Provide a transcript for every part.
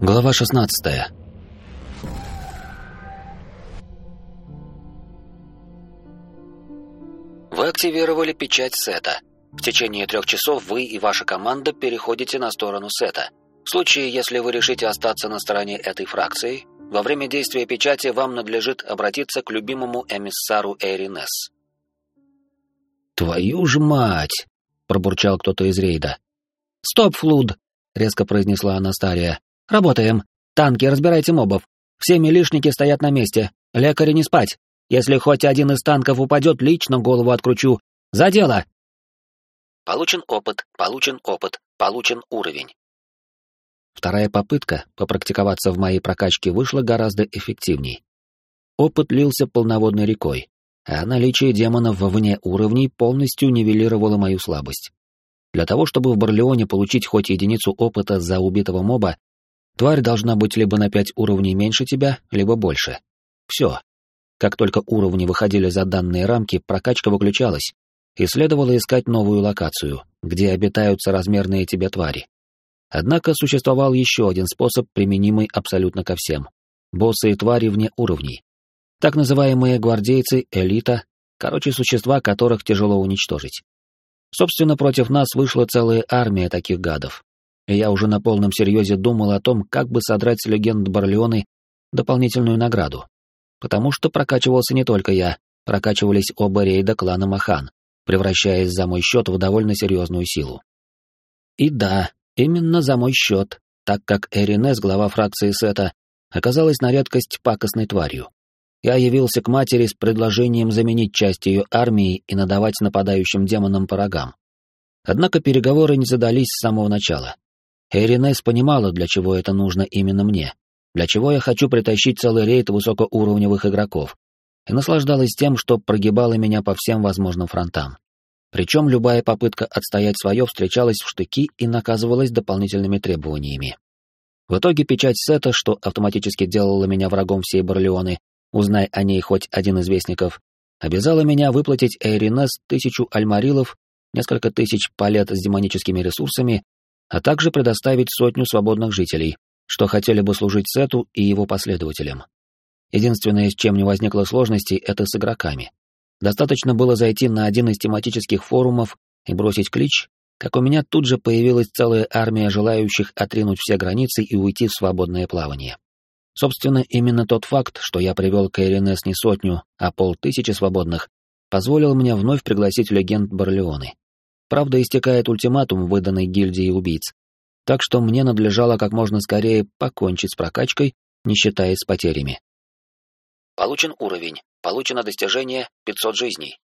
Глава 16. Вы активировали печать сета. В течение трех часов вы и ваша команда переходите на сторону сета. В случае, если вы решите остаться на стороне этой фракции, во время действия печати вам надлежит обратиться к любимому эмиссару Эринес. «Твою ж мать!» — пробурчал кто-то из рейда. «Стоп, Флуд!» — резко произнесла Анастария. «Работаем! Танки, разбирайте мобов! Все милишники стоят на месте! Лекари не спать! Если хоть один из танков упадет, лично голову откручу! За дело!» Получен опыт, получен опыт, получен уровень. Вторая попытка попрактиковаться в моей прокачке вышла гораздо эффективней. Опыт лился полноводной рекой, а наличие демонов вне уровней полностью нивелировало мою слабость. Для того, чтобы в Барлеоне получить хоть единицу опыта за убитого моба, Тварь должна быть либо на пять уровней меньше тебя, либо больше. Все. Как только уровни выходили за данные рамки, прокачка выключалась, и следовало искать новую локацию, где обитают соразмерные тебе твари. Однако существовал еще один способ, применимый абсолютно ко всем. Боссы и твари вне уровней. Так называемые гвардейцы, элита, короче, существа, которых тяжело уничтожить. Собственно, против нас вышла целая армия таких гадов, и я уже на полном серьезе думал о том, как бы содрать с легенд Барлеоны дополнительную награду. Потому что прокачивался не только я, прокачивались оба рейда клана Махан, превращаясь за мой счет в довольно серьезную силу. И да, именно за мой счет, так как Эринес, глава фракции Сета, оказалась на редкость пакостной тварью. Я явился к матери с предложением заменить часть ее армии и надавать нападающим демонам по рогам. Однако переговоры не задались с самого начала. Эринес понимала, для чего это нужно именно мне, для чего я хочу притащить целый рейд высокоуровневых игроков, и наслаждалась тем, что прогибала меня по всем возможным фронтам. Причем любая попытка отстоять свое встречалась в штыки и наказывалась дополнительными требованиями. В итоге печать сета, что автоматически делала меня врагом всей Барлеоны, узнай о ней хоть один из вестников, обязала меня выплатить Эйринес тысячу альмарилов, несколько тысяч палет с демоническими ресурсами а также предоставить сотню свободных жителей, что хотели бы служить Сету и его последователям. Единственное, с чем не возникло сложностей, это с игроками. Достаточно было зайти на один из тематических форумов и бросить клич, как у меня тут же появилась целая армия желающих отринуть все границы и уйти в свободное плавание. Собственно, именно тот факт, что я привел к Эринес не сотню, а полтысячи свободных, позволил мне вновь пригласить легенд Барлеоны. Правда, истекает ультиматум, выданный гильдией убийц. Так что мне надлежало как можно скорее покончить с прокачкой, не считаясь с потерями. Получен уровень. Получено достижение 500 жизней.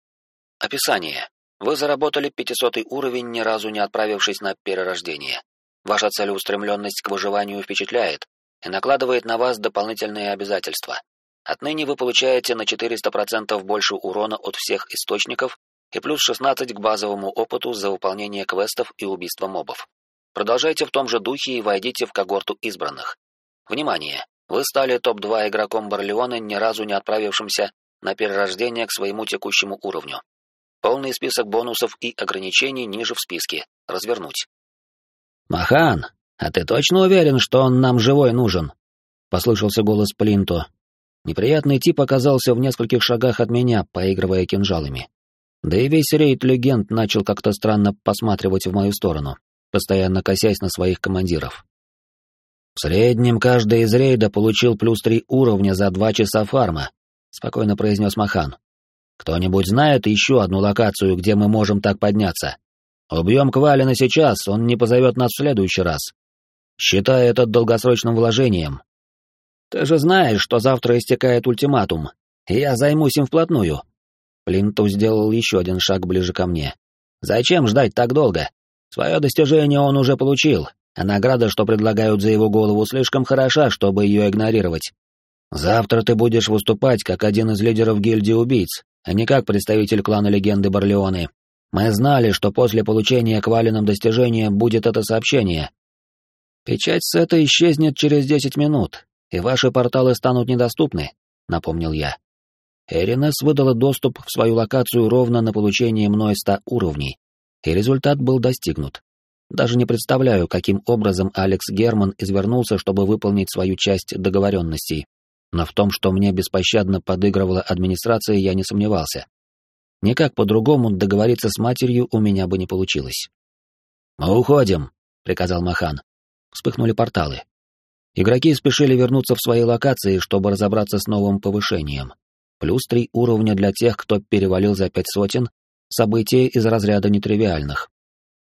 Описание. Вы заработали 500 уровень, ни разу не отправившись на перерождение. Ваша целеустремленность к выживанию впечатляет и накладывает на вас дополнительные обязательства. Отныне вы получаете на 400% больше урона от всех источников и плюс 16 к базовому опыту за выполнение квестов и убийство мобов. Продолжайте в том же духе и войдите в когорту избранных. Внимание! Вы стали топ-2 игроком Барлеона, ни разу не отправившимся на перерождение к своему текущему уровню. Полный список бонусов и ограничений ниже в списке. Развернуть. «Махан, а ты точно уверен, что он нам живой нужен?» — послышался голос Плинто. Неприятный тип оказался в нескольких шагах от меня, поигрывая кинжалами. Да и весь рейд легенд начал как-то странно посматривать в мою сторону, постоянно косясь на своих командиров. В среднем каждый из рейда получил плюс три уровня за два часа фарма, спокойно произнес Махан. Кто-нибудь знает еще одну локацию, где мы можем так подняться? Убьем Квалина сейчас, он не позовет нас в следующий раз. Считай это долгосрочным вложением. Ты же знаешь, что завтра истекает ультиматум, я займусь им вплотную, Плинту сделал еще один шаг ближе ко мне. «Зачем ждать так долго? Свое достижение он уже получил, а награда, что предлагают за его голову, слишком хороша, чтобы ее игнорировать. Завтра ты будешь выступать как один из лидеров гильдии убийц, а не как представитель клана легенды Барлеоны. Мы знали, что после получения квалином достижения будет это сообщение. Печать сета исчезнет через десять минут, и ваши порталы станут недоступны», — напомнил я. Эринес выдала доступ в свою локацию ровно на получение мной ста уровней, и результат был достигнут. Даже не представляю, каким образом Алекс Герман извернулся, чтобы выполнить свою часть договоренностей. Но в том, что мне беспощадно подыгрывала администрация, я не сомневался. Никак по-другому договориться с матерью у меня бы не получилось. «Мы уходим», — приказал Махан. Вспыхнули порталы. Игроки спешили вернуться в свои локации, чтобы разобраться с новым повышением. Плюс три уровня для тех, кто перевалил за пять сотен, события из разряда нетривиальных.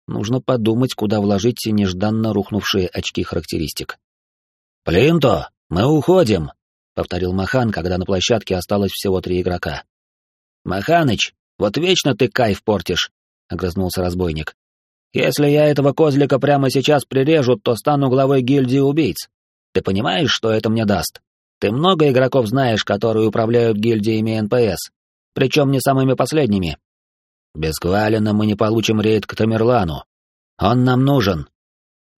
Нужно подумать, куда вложить нежданно рухнувшие очки характеристик. «Плинто, мы уходим», — повторил Махан, когда на площадке осталось всего три игрока. «Маханыч, вот вечно ты кайф портишь», — огрызнулся разбойник. «Если я этого козлика прямо сейчас прирежу, то стану главой гильдии убийц. Ты понимаешь, что это мне даст? Ты много игроков знаешь, которые управляют гильдиями НПС, причем не самыми последними. Без Гвалина мы не получим рейд к Тамерлану. Он нам нужен.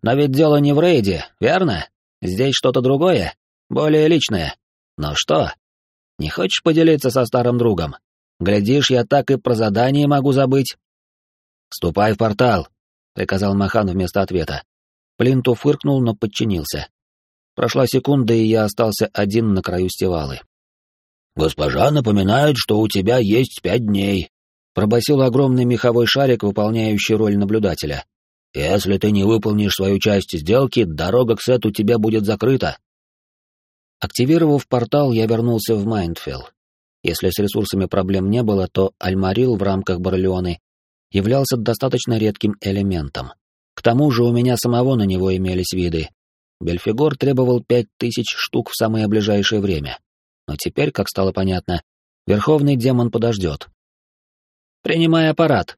Но ведь дело не в рейде, верно? Здесь что-то другое, более личное. Но что? Не хочешь поделиться со старым другом? Глядишь, я так и про задание могу забыть. «Ступай в портал», — приказал Махан вместо ответа. Плинту фыркнул, но подчинился. Прошла секунда, и я остался один на краю стевалы. «Госпожа напоминает, что у тебя есть пять дней», — пробасил огромный меховой шарик, выполняющий роль наблюдателя. «Если ты не выполнишь свою часть сделки, дорога к сету тебе будет закрыта». Активировав портал, я вернулся в Майндфилл. Если с ресурсами проблем не было, то Альмарил в рамках Барлеоны являлся достаточно редким элементом. К тому же у меня самого на него имелись виды, Бельфигор требовал пять тысяч штук в самое ближайшее время. Но теперь, как стало понятно, верховный демон подождет. «Принимай аппарат».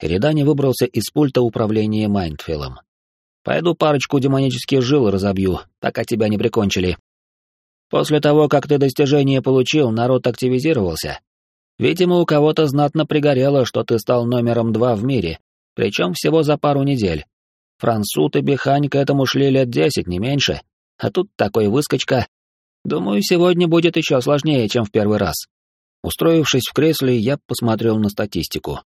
Эридани выбрался из пульта управления Майндфиллом. «Пойду парочку демонических жил разобью, пока тебя не прикончили. После того, как ты достижение получил, народ активизировался. Видимо, у кого-то знатно пригорело, что ты стал номером два в мире, причем всего за пару недель. Франсут и Бихань к этому шли лет десять, не меньше. А тут такой выскочка. Думаю, сегодня будет еще сложнее, чем в первый раз. Устроившись в кресле, я посмотрел на статистику.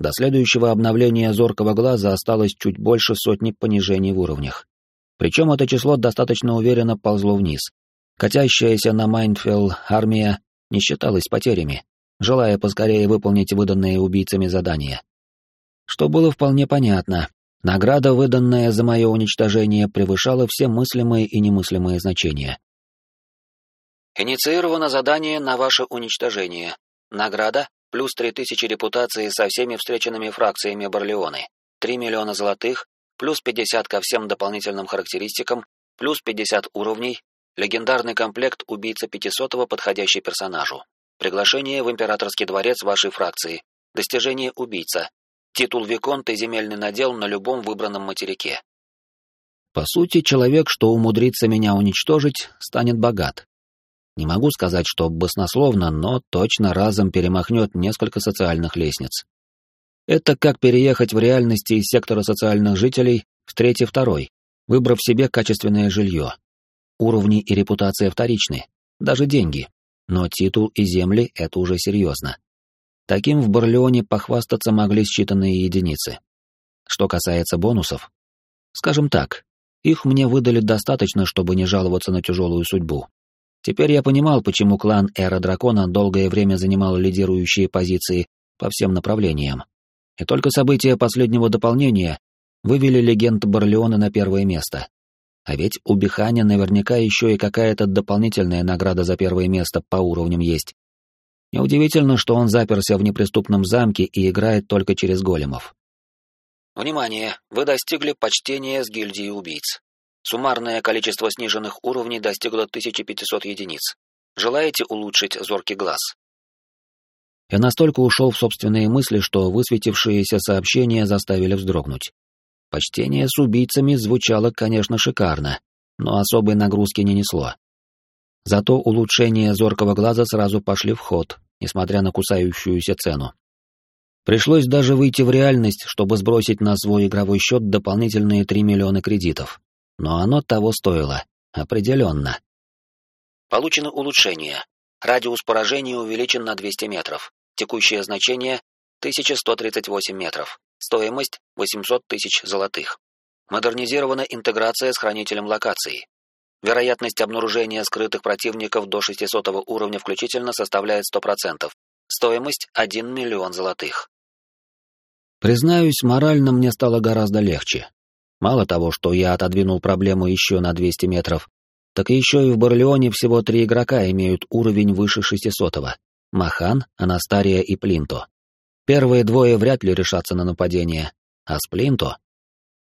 До следующего обновления зоркого глаза осталось чуть больше сотни понижений в уровнях. Причем это число достаточно уверенно ползло вниз. Катящаяся на Майндфелл армия не считалась с потерями, желая поскорее выполнить выданные убийцами задания. Что было вполне понятно, Награда, выданная за мое уничтожение, превышала все мыслимые и немыслимые значения. Инициировано задание на ваше уничтожение. Награда — плюс 3000 репутации со всеми встреченными фракциями Барлеоны, 3 миллиона золотых, плюс 50 ко всем дополнительным характеристикам, плюс 50 уровней, легендарный комплект убийца 500 подходящий персонажу. Приглашение в императорский дворец вашей фракции. Достижение убийца. Титул Виконта и земельный надел на любом выбранном материке. По сути, человек, что умудрится меня уничтожить, станет богат. Не могу сказать, что баснословно, но точно разом перемахнет несколько социальных лестниц. Это как переехать в реальности из сектора социальных жителей в третий-второй, выбрав себе качественное жилье. Уровни и репутация вторичны, даже деньги. Но титул и земли — это уже серьезно. Таким в Барлеоне похвастаться могли считанные единицы. Что касается бонусов, скажем так, их мне выдали достаточно, чтобы не жаловаться на тяжелую судьбу. Теперь я понимал, почему клан Эра Дракона долгое время занимал лидирующие позиции по всем направлениям. И только события последнего дополнения вывели легенд Барлеона на первое место. А ведь у Биханя наверняка еще и какая-то дополнительная награда за первое место по уровням есть. Неудивительно, что он заперся в неприступном замке и играет только через големов. Внимание! Вы достигли почтения с гильдией убийц. Суммарное количество сниженных уровней достигло 1500 единиц. Желаете улучшить зоркий глаз? Я настолько ушел в собственные мысли, что высветившиеся сообщения заставили вздрогнуть. Почтение с убийцами звучало, конечно, шикарно, но особой нагрузки не несло. Зато улучшения зоркого глаза сразу пошли в ход, несмотря на кусающуюся цену. Пришлось даже выйти в реальность, чтобы сбросить на свой игровой счет дополнительные 3 миллиона кредитов. Но оно того стоило. Определенно. Получено улучшение. Радиус поражения увеличен на 200 метров. Текущее значение — 1138 метров. Стоимость — 800 тысяч золотых. Модернизирована интеграция с хранителем локации. Вероятность обнаружения скрытых противников до 600 уровня включительно составляет 100%. Стоимость 1 миллион золотых. Признаюсь, морально мне стало гораздо легче. Мало того, что я отодвинул проблему еще на 200 метров, так еще и в Барлеоне всего три игрока имеют уровень выше 600-го. Махан, Анастария и Плинто. Первые двое вряд ли решатся на нападение, а с Плинто...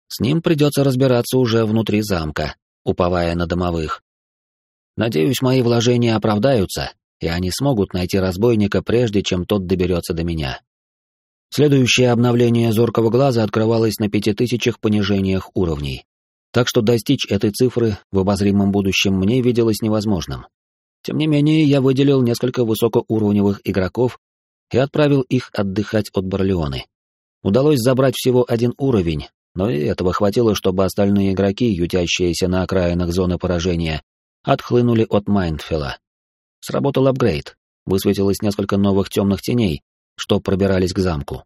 С ним придется разбираться уже внутри замка, уповая на домовых. Надеюсь, мои вложения оправдаются, и они смогут найти разбойника, прежде чем тот доберется до меня. Следующее обновление зоркого глаза открывалось на пяти тысячах понижениях уровней. Так что достичь этой цифры в обозримом будущем мне виделось невозможным. Тем не менее, я выделил несколько высокоуровневых игроков и отправил их отдыхать от Барлеоны. Удалось забрать всего один уровень, но и этого хватило, чтобы остальные игроки, ютящиеся на окраинах зоны поражения, отхлынули от Майндфилла. Сработал апгрейд, высветилось несколько новых темных теней, что пробирались к замку.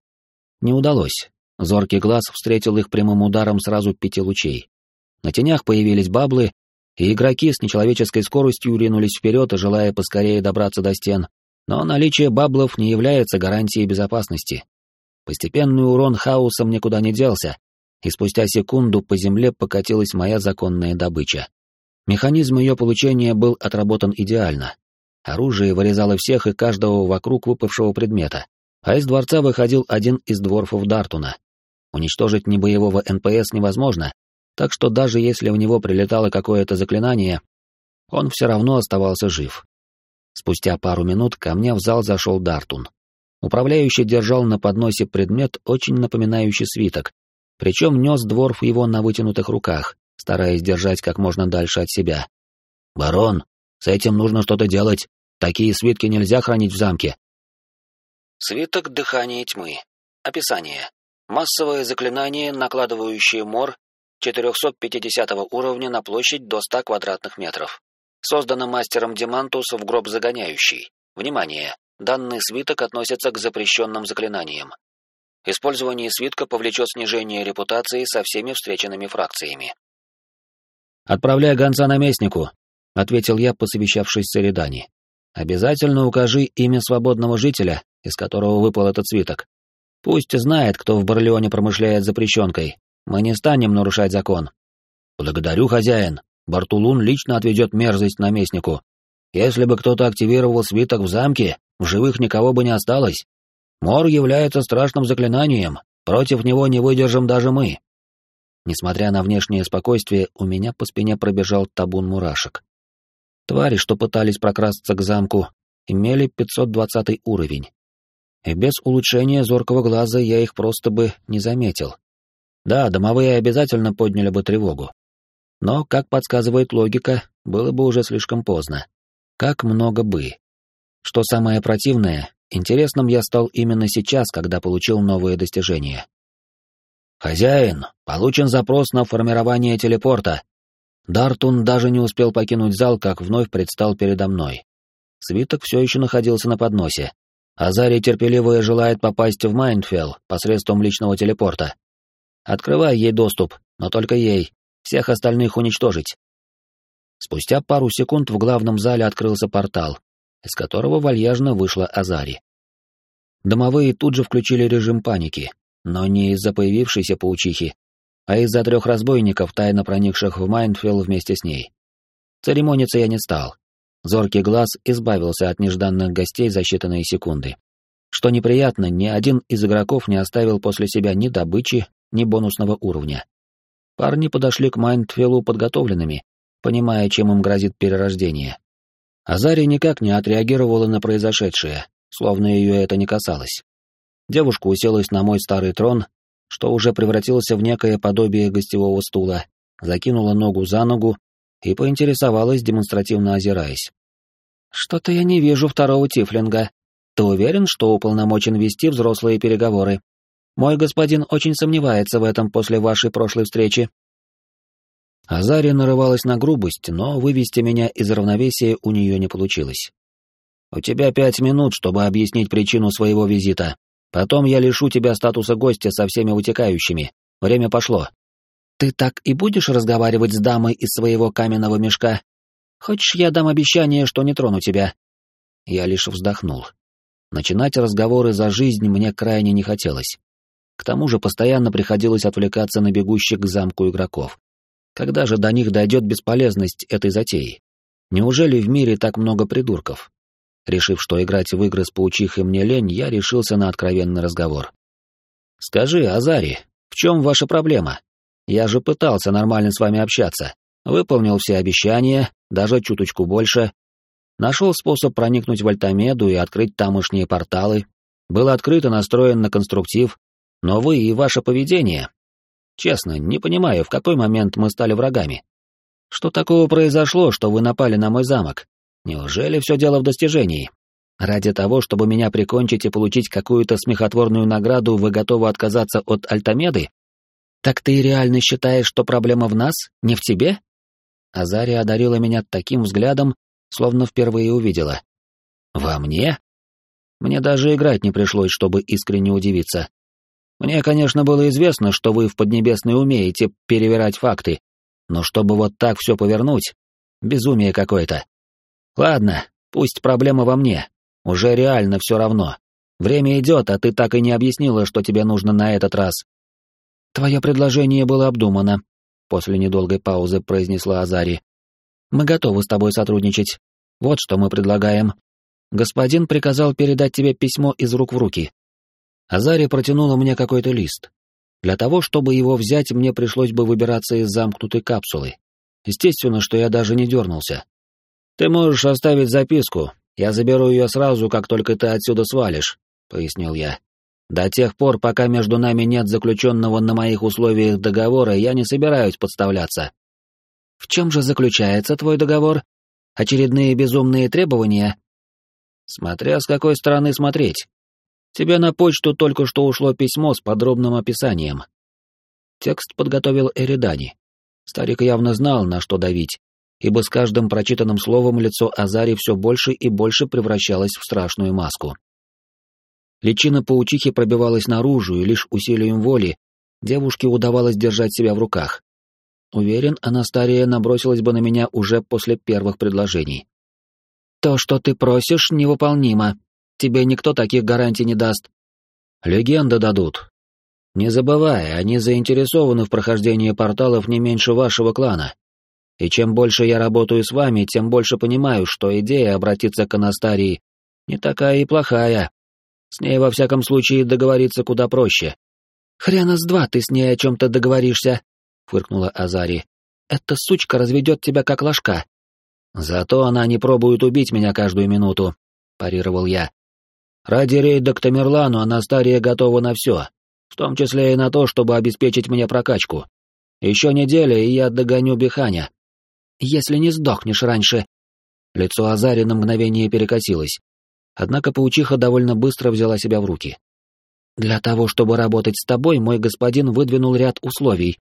Не удалось. Зоркий глаз встретил их прямым ударом сразу пяти лучей. На тенях появились баблы, и игроки с нечеловеческой скоростью ринулись вперед, желая поскорее добраться до стен, но наличие баблов не является гарантией безопасности. Постепенный урон хаосом никуда не делся, и спустя секунду по земле покатилась моя законная добыча. Механизм ее получения был отработан идеально. Оружие вырезало всех и каждого вокруг выпавшего предмета, а из дворца выходил один из дворфов Дартуна. Уничтожить небоевого НПС невозможно, так что даже если у него прилетало какое-то заклинание, он все равно оставался жив. Спустя пару минут ко мне в зал зашел Дартун. Управляющий держал на подносе предмет, очень напоминающий свиток, причем нес дворф его на вытянутых руках, стараясь держать как можно дальше от себя. «Барон, с этим нужно что-то делать. Такие свитки нельзя хранить в замке». Свиток дыхания тьмы. Описание. Массовое заклинание, накладывающее мор 450 уровня на площадь до 100 квадратных метров. Создано мастером Демантус в гроб загоняющий. Внимание! Данный свиток относится к запрещенным заклинаниям. Использование свитка повлечет снижение репутации со всеми встреченными фракциями. «Отправляй гонца наместнику», — ответил я, посовещавшись с Эридани. «Обязательно укажи имя свободного жителя, из которого выпал этот свиток. Пусть знает, кто в Барлеоне промышляет запрещенкой. Мы не станем нарушать закон». «Благодарю, хозяин. Бартулун лично отведет мерзость наместнику. Если бы кто-то активировал свиток в замке, в живых никого бы не осталось. Мор является страшным заклинанием, против него не выдержим даже мы. Несмотря на внешнее спокойствие, у меня по спине пробежал табун мурашек. Твари, что пытались прокрасться к замку, имели 520 уровень. И без улучшения зоркого глаза я их просто бы не заметил. Да, домовые обязательно подняли бы тревогу. Но, как подсказывает логика, было бы уже слишком поздно. Как много бы. Что самое противное, Интересным я стал именно сейчас, когда получил новые достижения. «Хозяин, получен запрос на формирование телепорта». Дартун даже не успел покинуть зал, как вновь предстал передо мной. Свиток все еще находился на подносе. Азария Терпеливая желает попасть в Майндфелл посредством личного телепорта. Открывай ей доступ, но только ей. Всех остальных уничтожить. Спустя пару секунд в главном зале открылся портал, из которого вальяжно вышла Азари. Домовые тут же включили режим паники, но не из-за появившейся паучихи, а из-за трех разбойников, тайно проникших в Майнфилл вместе с ней. Церемониться я не стал. Зоркий глаз избавился от нежданных гостей за считанные секунды. Что неприятно, ни один из игроков не оставил после себя ни добычи, ни бонусного уровня. Парни подошли к Майнфиллу подготовленными, понимая, чем им грозит перерождение. Азария никак не отреагировала на произошедшее, словно ее это не касалось. Девушка уселась на мой старый трон, что уже превратился в некое подобие гостевого стула, закинула ногу за ногу и поинтересовалась, демонстративно озираясь. «Что-то я не вижу второго тифлинга. Ты уверен, что уполномочен вести взрослые переговоры? Мой господин очень сомневается в этом после вашей прошлой встречи». Азария нарывалась на грубость, но вывести меня из равновесия у нее не получилось. «У тебя пять минут, чтобы объяснить причину своего визита. Потом я лишу тебя статуса гостя со всеми вытекающими. Время пошло». Ты так и будешь разговаривать с дамой из своего каменного мешка? Хочешь, я дам обещание, что не трону тебя?» Я лишь вздохнул. Начинать разговоры за жизнь мне крайне не хотелось. К тому же постоянно приходилось отвлекаться на бегущих к замку игроков. Когда же до них дойдет бесполезность этой затеи? Неужели в мире так много придурков? Решив, что играть в игры с паучихой мне лень, я решился на откровенный разговор. «Скажи, Азари, в чем ваша проблема? Я же пытался нормально с вами общаться. Выполнил все обещания, даже чуточку больше. Нашел способ проникнуть в Альтамеду и открыть тамошние порталы. Был открыто настроен на конструктив, но вы и ваше поведение... Честно, не понимаю, в какой момент мы стали врагами. Что такого произошло, что вы напали на мой замок? Неужели все дело в достижении? Ради того, чтобы меня прикончить и получить какую-то смехотворную награду, вы готовы отказаться от Альтамеды? Так ты реально считаешь, что проблема в нас, не в тебе? Азария одарила меня таким взглядом, словно впервые увидела. Во мне? Мне даже играть не пришлось, чтобы искренне удивиться. Мне, конечно, было известно, что вы в Поднебесной умеете перевирать факты, но чтобы вот так все повернуть, безумие какое-то. Ладно, пусть проблема во мне, уже реально все равно. Время идет, а ты так и не объяснила, что тебе нужно на этот раз. Твое предложение было обдумано, после недолгой паузы произнесла Азари. Мы готовы с тобой сотрудничать. Вот что мы предлагаем. Господин приказал передать тебе письмо из рук в руки. Азария протянула мне какой-то лист. Для того, чтобы его взять, мне пришлось бы выбираться из замкнутой капсулы. Естественно, что я даже не дернулся. «Ты можешь оставить записку. Я заберу ее сразу, как только ты отсюда свалишь», — пояснил я. «До тех пор, пока между нами нет заключенного на моих условиях договора, я не собираюсь подставляться». «В чем же заключается твой договор? Очередные безумные требования?» «Смотря с какой стороны смотреть. Тебе на почту только что ушло письмо с подробным описанием. Текст подготовил Эридани. Старик явно знал, на что давить, ибо с каждым прочитанным словом лицо Азари все больше и больше превращалось в страшную маску. Личина паучихи пробивалась наружу, и лишь усилием воли девушке удавалось держать себя в руках. Уверен, Анастария набросилась бы на меня уже после первых предложений. «То, что ты просишь, невыполнимо», Тебе никто таких гарантий не даст. Легенды дадут. Не забывай, они заинтересованы в прохождении порталов не меньше вашего клана. И чем больше я работаю с вами, тем больше понимаю, что идея обратиться к Анастарии не такая и плохая. С ней, во всяком случае, договориться куда проще. «Хрена с два ты с ней о чем-то договоришься», — фыркнула Азари. «Эта сучка разведет тебя как ложка». «Зато она не пробует убить меня каждую минуту», — парировал я. Ради рейда к Тамерлану Анастария готова на все, в том числе и на то, чтобы обеспечить мне прокачку. Еще неделя, и я догоню Биханя. Если не сдохнешь раньше. Лицо Азари на мгновение перекосилось. Однако паучиха довольно быстро взяла себя в руки. Для того, чтобы работать с тобой, мой господин выдвинул ряд условий.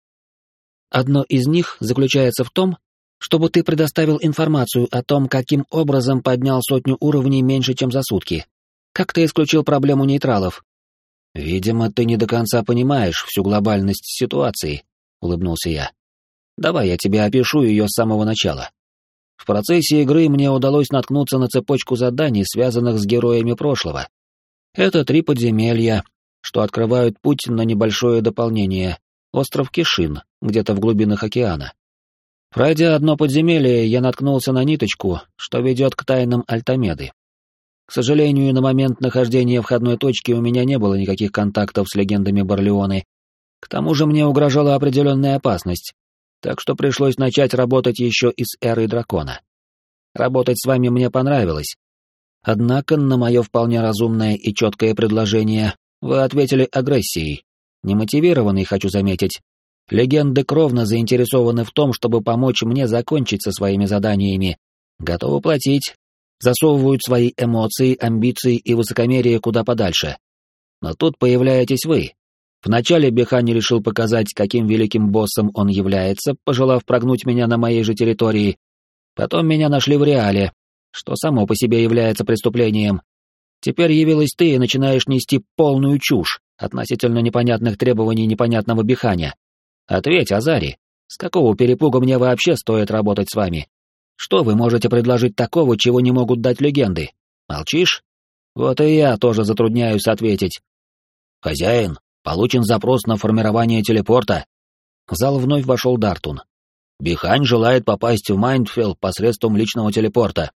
Одно из них заключается в том, чтобы ты предоставил информацию о том, каким образом поднял сотню уровней меньше, чем за сутки. Как ты исключил проблему нейтралов? Видимо, ты не до конца понимаешь всю глобальность ситуации, улыбнулся я. Давай я тебе опишу ее с самого начала. В процессе игры мне удалось наткнуться на цепочку заданий, связанных с героями прошлого. Это три подземелья, что открывают путь на небольшое дополнение — остров Кишин, где-то в глубинах океана. Пройдя одно подземелье, я наткнулся на ниточку, что ведет к тайнам Альтамеды. К сожалению, на момент нахождения входной точки у меня не было никаких контактов с легендами Барлеоны. К тому же мне угрожала определенная опасность, так что пришлось начать работать еще и с эрой дракона. Работать с вами мне понравилось. Однако на мое вполне разумное и четкое предложение вы ответили агрессией. Немотивированный, хочу заметить. Легенды кровно заинтересованы в том, чтобы помочь мне закончить со своими заданиями. Готовы платить, засовывают свои эмоции, амбиции и высокомерие куда подальше. Но тут появляетесь вы. Вначале Бехани решил показать, каким великим боссом он является, пожелав прогнуть меня на моей же территории. Потом меня нашли в реале, что само по себе является преступлением. Теперь явилась ты и начинаешь нести полную чушь относительно непонятных требований непонятного Беханя. Ответь, Азари, с какого перепуга мне вообще стоит работать с вами? Что вы можете предложить такого, чего не могут дать легенды? Молчишь? Вот и я тоже затрудняюсь ответить. Хозяин, получен запрос на формирование телепорта. В зал вновь вошел Дартун. Бихань желает попасть в Майндфилл посредством личного телепорта.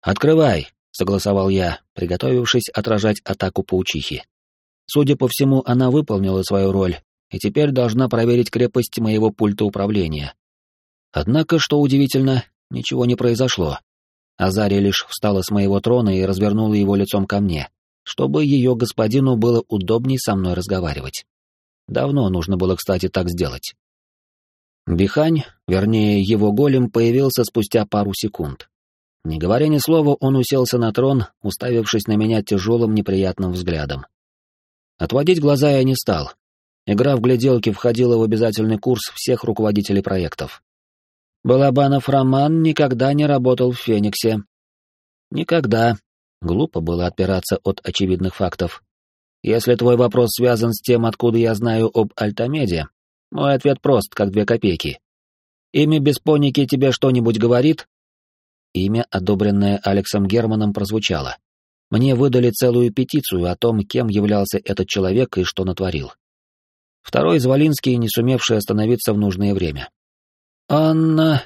Открывай, согласовал я, приготовившись отражать атаку паучихи. Судя по всему, она выполнила свою роль и теперь должна проверить крепость моего пульта управления. Однако, что удивительно, ничего не произошло. Азария лишь встала с моего трона и развернула его лицом ко мне, чтобы ее господину было удобней со мной разговаривать. Давно нужно было, кстати, так сделать. Бихань, вернее, его голем, появился спустя пару секунд. Не говоря ни слова, он уселся на трон, уставившись на меня тяжелым неприятным взглядом. Отводить глаза я не стал. Игра в гляделки входила в обязательный курс всех руководителей проектов. Балабанов Роман никогда не работал в Фениксе. Никогда. Глупо было отпираться от очевидных фактов. Если твой вопрос связан с тем, откуда я знаю об Альтамеде, мой ответ прост, как две копейки. Имя Беспоники тебе что-нибудь говорит? Имя, одобренное Алексом Германом, прозвучало. Мне выдали целую петицию о том, кем являлся этот человек и что натворил. Второй из Валинский, не сумевший остановиться в нужное время. «Анна...»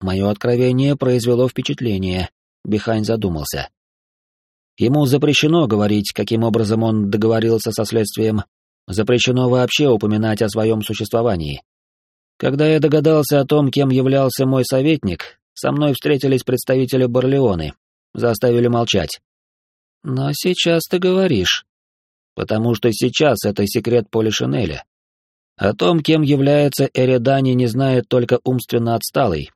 Мое откровение произвело впечатление. Бихань задумался. Ему запрещено говорить, каким образом он договорился со следствием. Запрещено вообще упоминать о своем существовании. Когда я догадался о том, кем являлся мой советник, со мной встретились представители Барлеоны, заставили молчать. Но сейчас ты говоришь. Потому что сейчас это секрет Полишинеля. О том, кем является Эридани, не знает только умственно отсталый.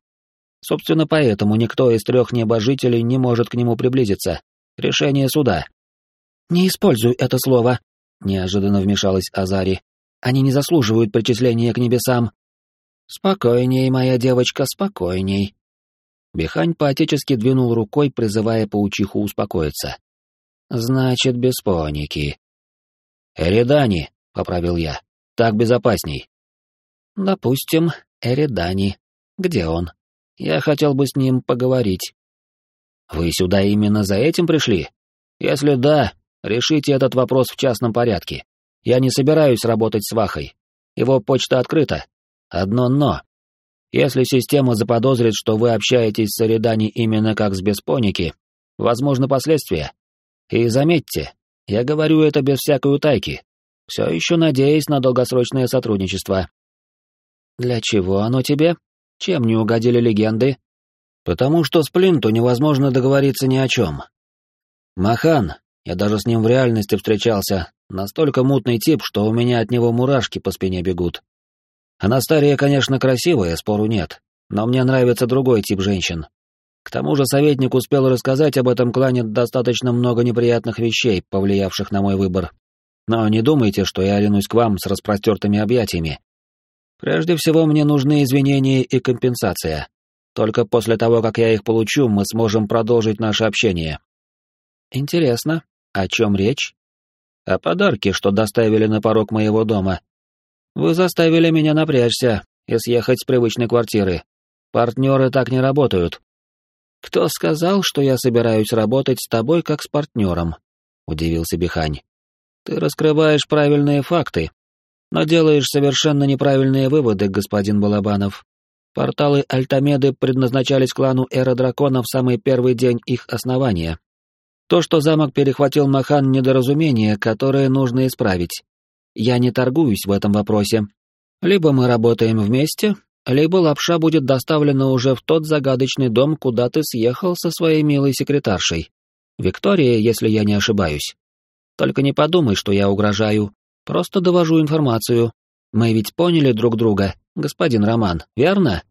Собственно, поэтому никто из трех небожителей не может к нему приблизиться. Решение суда. «Не используй это слово», — неожиданно вмешалась Азари. «Они не заслуживают причисления к небесам». «Спокойней, моя девочка, спокойней». Бихань поотечески двинул рукой, призывая паучиху успокоиться. «Значит, без поники». «Эридани», — поправил я. Так безопасней. Допустим, Эридани. Где он? Я хотел бы с ним поговорить. Вы сюда именно за этим пришли? Если да, решите этот вопрос в частном порядке. Я не собираюсь работать с Вахой. Его почта открыта. Одно «но». Если система заподозрит, что вы общаетесь с Эридани именно как с Беспоники, возможны последствия. И заметьте, я говорю это без всякой утайки все еще надеясь на долгосрочное сотрудничество. Для чего оно тебе? Чем не угодили легенды? Потому что с Плинту невозможно договориться ни о чем. Махан, я даже с ним в реальности встречался, настолько мутный тип, что у меня от него мурашки по спине бегут. Анастария, конечно, красивая, спору нет, но мне нравится другой тип женщин. К тому же советник успел рассказать об этом клане достаточно много неприятных вещей, повлиявших на мой выбор. Но не думайте, что я ринусь к вам с распростертыми объятиями. Прежде всего, мне нужны извинения и компенсация. Только после того, как я их получу, мы сможем продолжить наше общение. Интересно, о чем речь? О подарке, что доставили на порог моего дома. Вы заставили меня напрячься и съехать с привычной квартиры. Партнеры так не работают. Кто сказал, что я собираюсь работать с тобой как с партнером? Удивился Бихань. Ты раскрываешь правильные факты, но делаешь совершенно неправильные выводы, господин Балабанов. Порталы Альтамеды предназначались клану Эра Дракона в самый первый день их основания. То, что замок перехватил Махан, недоразумение, которое нужно исправить. Я не торгуюсь в этом вопросе. Либо мы работаем вместе, либо лапша будет доставлена уже в тот загадочный дом, куда ты съехал со своей милой секретаршей. Виктория, если я не ошибаюсь. Только не подумай, что я угрожаю. Просто довожу информацию. Мы ведь поняли друг друга, господин Роман, верно?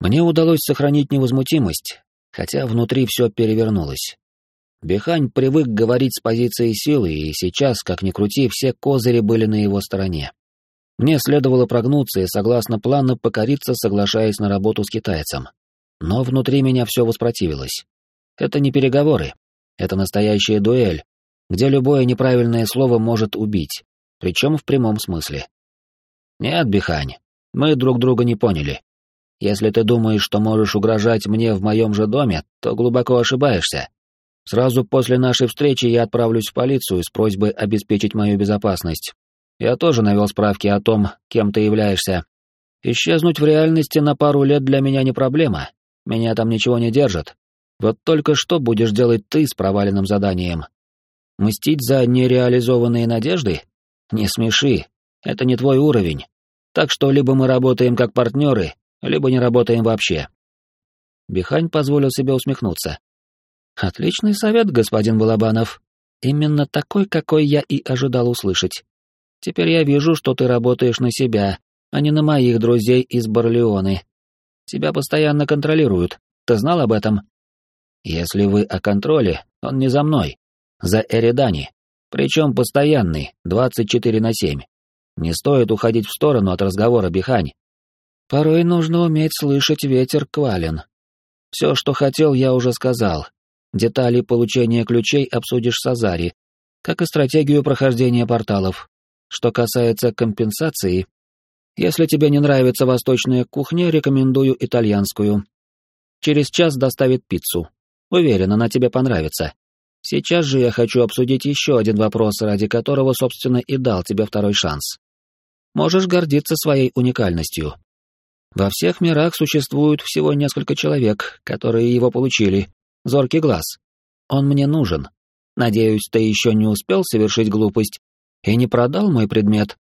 Мне удалось сохранить невозмутимость, хотя внутри все перевернулось. Бехань привык говорить с позиции силы, и сейчас, как ни крути, все козыри были на его стороне. Мне следовало прогнуться и, согласно плану, покориться, соглашаясь на работу с китайцем. Но внутри меня все воспротивилось. Это не переговоры. Это настоящая дуэль, где любое неправильное слово может убить, причем в прямом смысле. Нет, Бихань, Мы друг друга не поняли. Если ты думаешь, что можешь угрожать мне в моем же доме, то глубоко ошибаешься. Сразу после нашей встречи я отправлюсь в полицию с просьбой обеспечить мою безопасность. Я тоже навел справки о том, кем ты являешься. Исчезнуть в реальности на пару лет для меня не проблема. Меня там ничего не держит. Вот только что будешь делать ты с проваленным заданием? Мстить за нереализованные надежды? Не смеши, это не твой уровень. Так что либо мы работаем как партнеры, либо не работаем вообще. Бихань позволил себе усмехнуться. Отличный совет, господин Балабанов. Именно такой, какой я и ожидал услышать. Теперь я вижу, что ты работаешь на себя, а не на моих друзей из Барлеоны. Тебя постоянно контролируют. Ты знал об этом? Если вы о контроле, он не за мной. За Эридани. Причем постоянный, 24 на 7. Не стоит уходить в сторону от разговора, Бихань. Порой нужно уметь слышать ветер квален. Все, что хотел, я уже сказал. Детали получения ключей обсудишь с Азари, как и стратегию прохождения порталов. Что касается компенсации, если тебе не нравится восточная кухня, рекомендую итальянскую. Через час доставит пиццу. Уверен, она тебе понравится. Сейчас же я хочу обсудить еще один вопрос, ради которого, собственно, и дал тебе второй шанс. Можешь гордиться своей уникальностью. Во всех мирах существует всего несколько человек, которые его получили. Зоркий глаз. Он мне нужен. Надеюсь, ты еще не успел совершить глупость и не продал мой предмет,